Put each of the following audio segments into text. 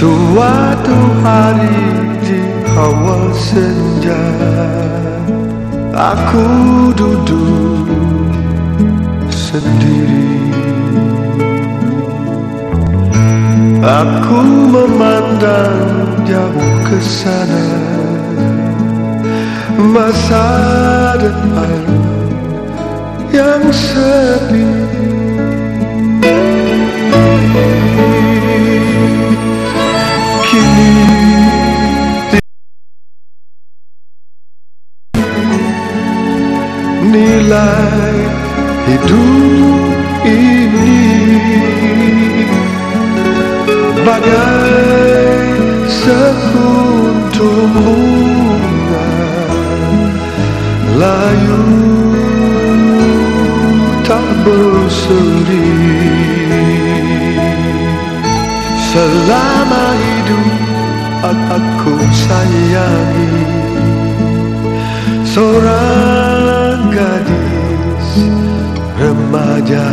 Suatu hari di awal senja Aku duduk sendiri. Aku memandang jauh ke sana Masa depan yang sepi nilai hidup ini. Bagai sekuntum bunga layu tak berseri. Selama hidup aku sayangi seorang remaja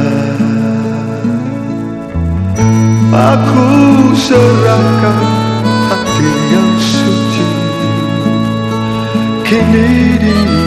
Aku serahkan hati yang suci. Kini dia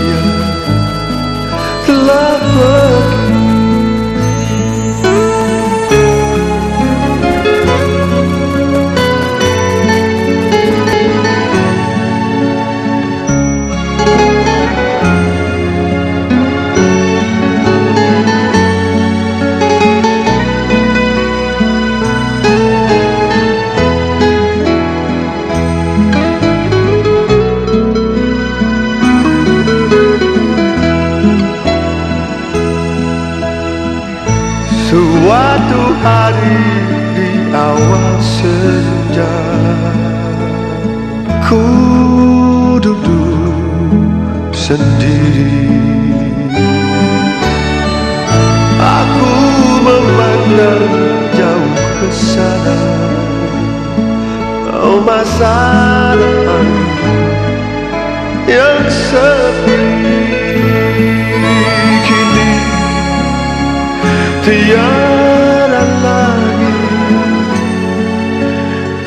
hari di awal senja. Ku duduk sendiri. Aku memandang jauh ke sana. Oh masa depan yang sepi. Kini tiada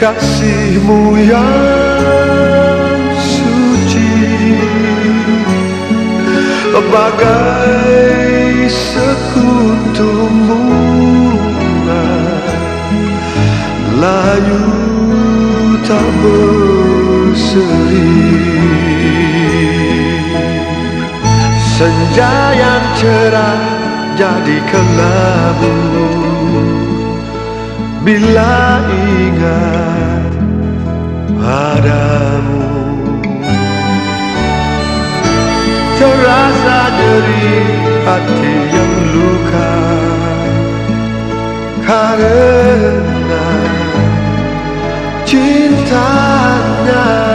kasihmu yang suci. Bagai sekutu bunga layu tak berseri. Senja yang cerah jadi kelabu. Bila ingat dari hati yang luka. Karena cintanya